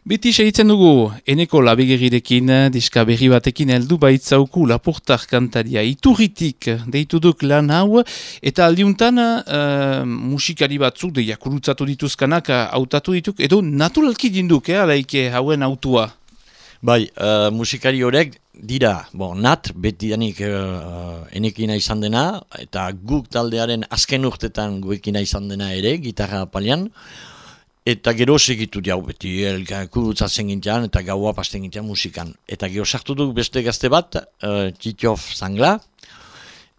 Beti segitzen dugu, eneko labegerirekin, diska berri batekin heldu baitzauku lapurtar kantaria iturritik deitu duk lan hau, eta aldiuntan uh, musikari batzuk deia kurutzatu dituzkanak hautatu dituk, edo naturalki dinduk, eh, alaike hauen autua. Bai, uh, musikari horrek dira, bo, nat, beti denik uh, enekina izan dena, eta guk taldearen azken urtetan guekina izan dena ere, gitarra palian, Eta gero segitu diau beti, kurutzatzen gintean eta gaua pasten gintean musikan. Eta gero sartu duk beste gazte bat, uh, Titiof Zangla,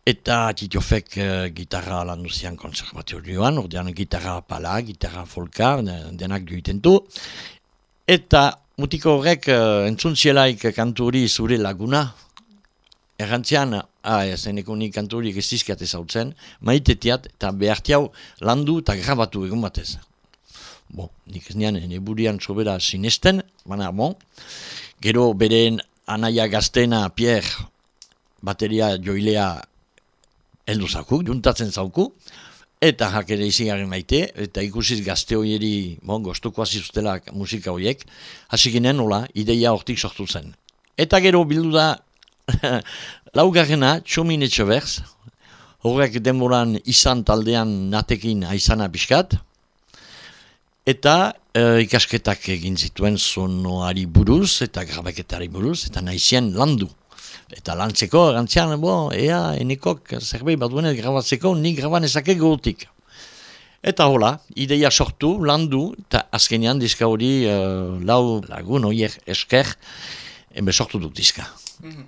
eta Titiofek uh, gitarra lan duzian konservatorioan, ordean gitarra pala, gitarra folka, denak duiten du. Eta mutiko horrek uh, entzun zielaik kanturi zure laguna, Errantzian, ah, zeneko nik kanturik ez dizkiat ezautzen, maitetiat eta behartiau landu eta grabatu egun batez bon, nik nian, neburian sobera sinesten, baina, bon, gero beren anaia gaztena, Pierre, bateria joilea heldu zauku, juntatzen zauku, eta jakere izi maite, eta ikusiz gazte hoieri, bon, goztuko azizutela musika horiek, hasi ginen, nola, ideia hortik sortu zen. Eta gero bildu da, laugarrena, txomin etxoberz, horrek denboran izan taldean natekin aizana pixkat, Eta uh, ikasketak egin zituen zonoari buruz eta grabaketari buruz eta nahizien landu. Eta lantzeko, gantzian, bo, ea, enikok, zerbait bat duenet grabatzeko, nik graban ezake gotik. Eta hola, ideia sortu, landu, eta azkenean diska hori uh, lau lagun, oier esker, enbe sortu dut diska. Mhm.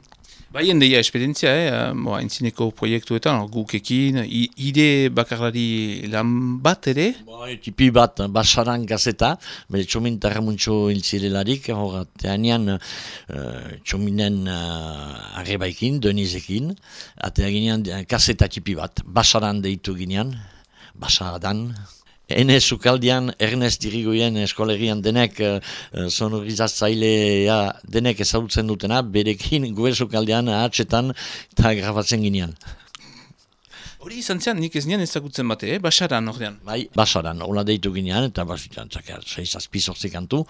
Bai, endeia esperientzia, eh? Bo, entzineko proiektuetan, gukekin, ide bakarlari lan bat ere? Bai, tipi bat, basaran gazeta, bere txomin tarramuntxo iltzirelarik, hor, teanian uh, txominen uh, arrebaikin, denizekin, eta ginean gazeta tipi bat, basaran deitu ginean, basaran, Hene sukaldian, Ernest Dirigoien eskolegian denek uh, sonorizatzailea denek ezagutzen dutena, berekin gue sukaldian ahatsetan eta grabatzen ginean. Hori izan zean, nik ez nian ezagutzen bate, eh? basaran ordean. Bai, basaran, hola deitu ginean, eta basitan, txakar, seiz azpizortzik antu.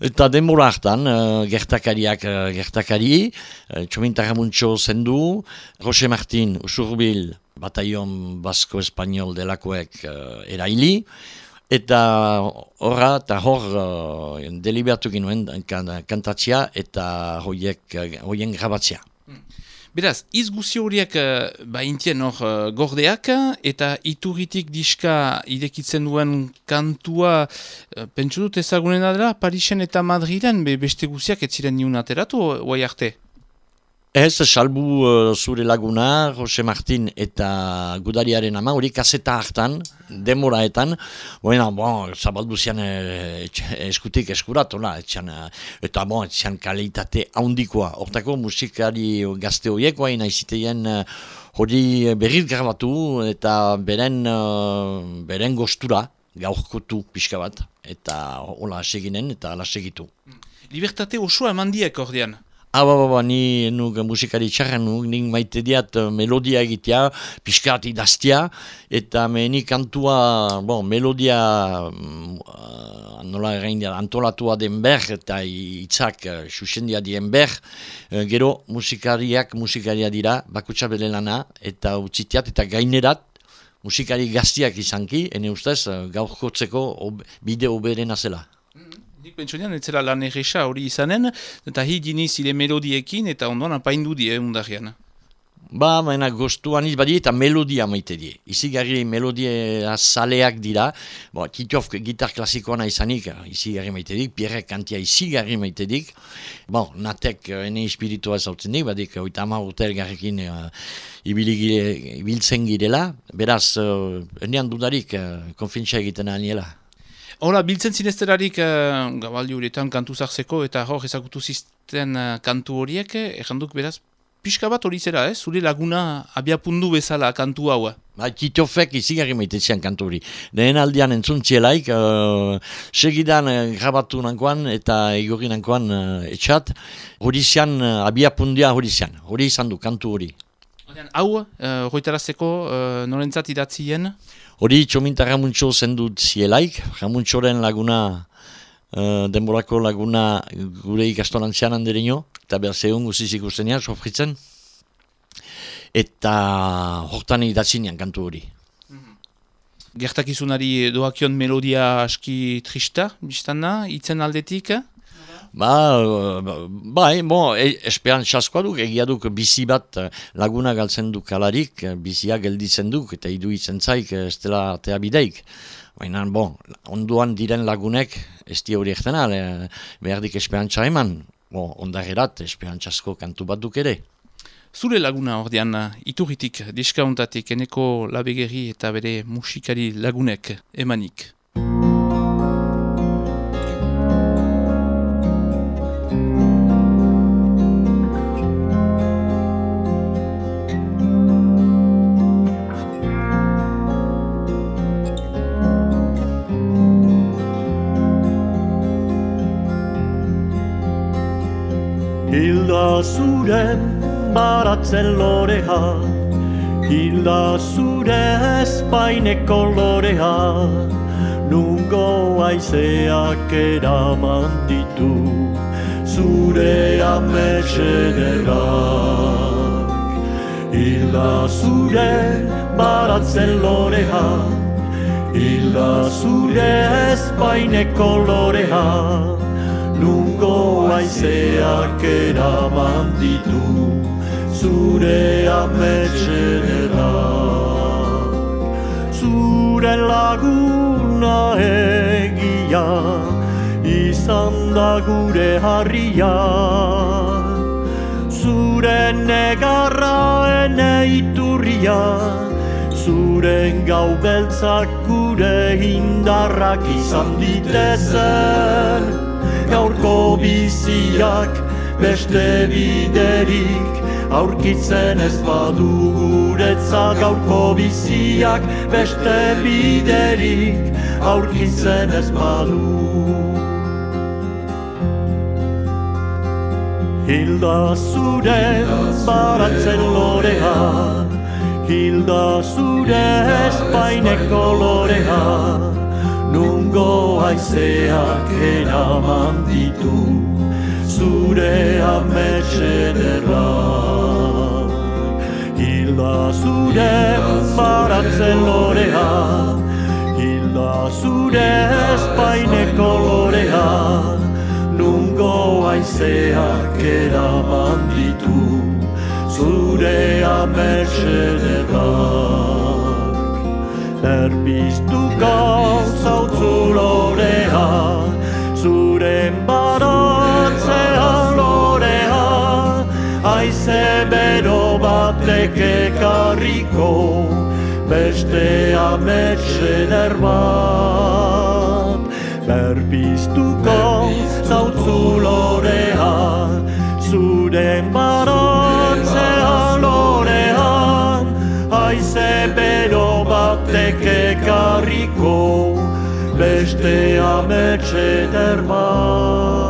Eta denbora hartan, uh, gertakariak uh, gertakari, uh, txomintaramuntxo zendu, Roche Martin, Usurbil, bataion basko-espanyol delakoek uh, eraili, eta horra, eta hor uh, deliberatu ginuen kantatzia eta hoiek, uh, hoien grabatzia. Hmm. Beraz, izguzio horiek uh, ba intien hor gordeak, eta iturritik diska idekitzen duen kantua, uh, pentsu dut ezagunen adela, Parisen eta Madriden be beste guziak ez ziren niun ateratu, oai arte? Ez, salbu uh, zure laguna, Jose Martin eta Gudariaren ama, hori kaseta hartan, demoraetan, bueno, bon, zabaldu zian eh, eskutik eskuratu, etxan, eh, eta bon, etxan kalitate haundikoa. Hortako musikari gazte horiek, hain aiziteien uh, hori berriz grabatu eta beren, uh, beren gostura gaurkotu pixka bat, eta hola seginen eta ala segitu. Libertate osoa eman diek ordean? Aba, ah, ba, ni nuk musikari txarra nuk, nik maite diat eh, melodia egitea, piskat idaztia, eta meni kantua, bon, melodia uh, nola egin antolatua den ber, eta itzak uh, susendia dien ber, gero musikariak musikaria dira, bakutsa bere lana, eta utzitiat, eta gainerat, musikari gaztiak izanki, ene ustez, uh, gaurkotzeko ob, bide zela. Nik pentsunean, ez zela lan egisa hori izanen, eta hi diniz ire melodiekin, eta ondoan apaindu die undarian. Ba, maena, goztuan izbadi eta melodia maite die. Izi gari melodia saleak dira. Bo, Titof gitar klasikoana izanik, izi gari maite dik, Pierre kantia izi gari maite dik. Bo, natek ene espiritua zautzen dik, badik, oita ama urtel garrekin uh, ibiltzen girela. Beraz, uh, enean dudarik, uh, konfintza egiten aniela. Hora, biltzen zinezterarik uh, gabaldi horietan kantu zartzeko eta hor ezagutu zizten uh, kantu horiek, erranduk beraz, pixka bat hori zera, eh? zure laguna abiapundu bezala kantu hau. Ba, Titofek izigarri maite kantu hori. Lehen aldean entzuntzielaik, uh, segidan uh, grabatu nankoan eta igorri nankoan uh, etxat, hori zian, uh, abiapundia hori zian, hori izan du kantu hori. Hau, uh, hoitarazeko, uh, norentzat idatzien? Hori txominta Ramuntxo zendut zielaik, Ramuntxoren laguna uh, denborako laguna gure ikastolan zean handerino, eta behar zehun guziz ikustenean, sofritzen. Eta hortan idatzinean kantu hori. Gertakizunari doakion melodia aski trista, biztan da, itzen aldetik? Ba, bai, bo, e, espean txaskoa duk, egia duk bizi bat laguna galtzen duk alarik, bizia gelditzen duk, eta idu itzen zaik, ez dela atea bideik. Baina, bo, onduan diren lagunek, ez di hori ektena, behar dik espean eman, bo, ondagerat espean txasko kantu bat duk ere. Zure laguna ordean, iturritik, diskauntatik, eneko labegeri eta bere musikari lagunek emanik. Hilda zuren baratzen lorea Hilda zure espaineko lorea Nungo aizeak eraman ditu Zure ametsederak Hilda zuren baratzen lorea Hilda zure espaineko lorea Nungo aizeak eraman ditu Zure ametxederak Zure laguna egia Izan da gure harria. Zure negarra ene iturria Zuren gau beltzak gure indarrak izan ditezen gaurko biziak beste biderik aurkitzen ez badu guretza gaurko biziak beste biderik aurkitzen ez badu Hilda zure baratzen lorea Hilda zure espaineko lorea Nungo aizeak eraman ditu Zure ametxederrak Hilda zure baratzen lorea Hilda zure espaineko lorea Nungo aizeak eraman ditu Zure ametxederrak Erbiztu batek ekarriko Beste ametxeder bat Berbiztuko zautzu lorea Zuren baratzean lorea. Aize bero batek ekarriko Beste ametxeder bat